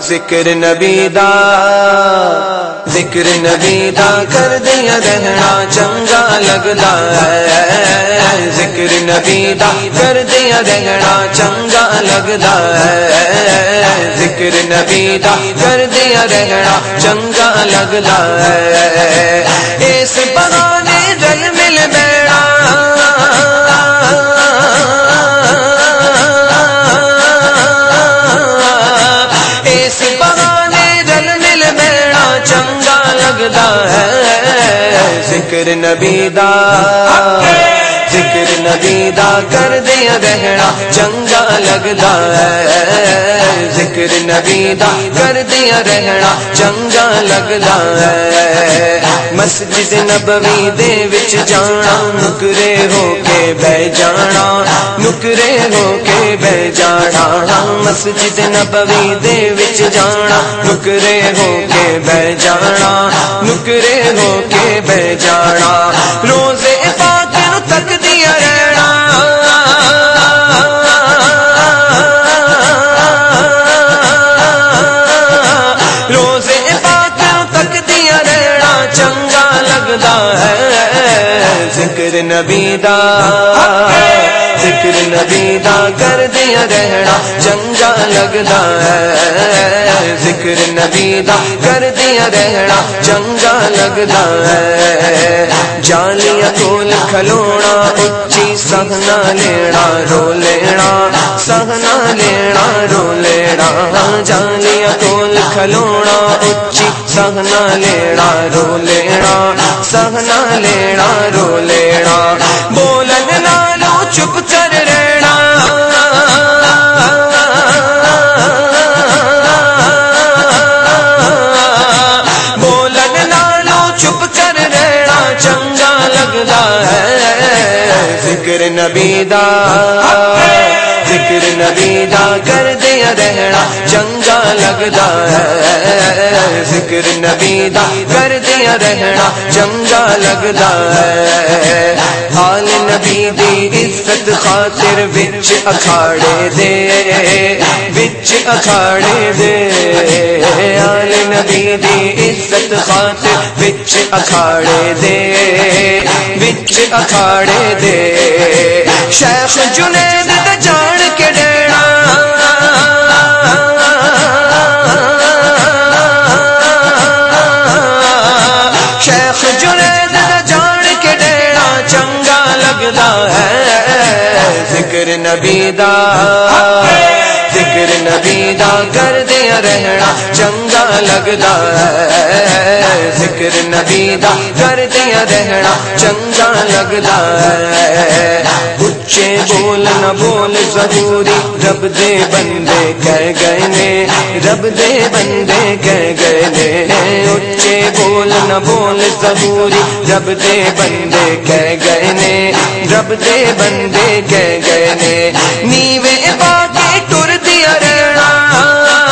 ذکر نبی دا، ذکر نبی دا، کر دیا رہنا چنگا لگتا ہے۔ ذکر نبی دا، کر دیا رہنا چنگا لگتا ہے۔ ذکر نبی دا، کر دیا رہنا چنگا لگتا ہے۔ اس بہانے جل مل بیڑا ہے ذکر نبی دا۔ دا کر دیا رہنا چنگا لگتا ہے۔ ذکر نبی دا کر دیا رہنا چنگا لگتا ہے۔ مسجد نبوی دے وچ جانا، نکرے ہو کے بہ جانا، نکرے ہو کے بہ جانا۔ مسجد نبوی دے وچ جانا، نکرے ہو کے بہ جانا، نکرے ہو کے بہ جانا۔ روزے لگتا ہے ذکر نبی دا۔ ذکر نبی دا کر دیا رہنا چنگا لگتا ہے۔ ذکر نبی دا کر دیا رہنا چنگا لگتا ہے۔ جالیاں کول کھلونا، اچھی سہنا لینا، رو لینا، سہنا لینا، رو لینا۔ جالیاں کول کھلونا، اچھی سہنا لینا، رو لینا۔ سہنا لینا، رو لینا۔ بولن نالو، چپ کر رہنا۔ بولن نالو، چپ کر رہنا، چنگا لگتا ہے۔ ذکر نبی دا۔ ذکر نبی دا کر دیا رہنا چنگا لگتا ہے۔ ذکر نبی دا کر دیا رہنا چنگا لگتا ہے۔ حال نبی دی عزت خاطر وچ اکھاڑے دے، وچ اکھاڑے دے۔ حال نبی دی عزت خاطر وچ اکھاڑے دے، وچ اکھاڑے دے۔ شیخ جنید جنید جان کے ڈیڑا چنگا لگتا ہے۔ ذکر نبی دا۔ ذکر نبی دا کر دیا رہنا چنگا لگتا ہے۔ ذکر نبی دا کر دیا رہنا چنگا لگتا ہے۔ اچے بول نہ بول ضروری، رب دے بندے کہہ گئے نے، رب دے بندے کہہ گئے نے۔ نہ بول ضروری، جب دے بندے کہہ گئے نے، جب دے بندے کہہ گئے نے، نیوے باقی ٹر دیا رہنا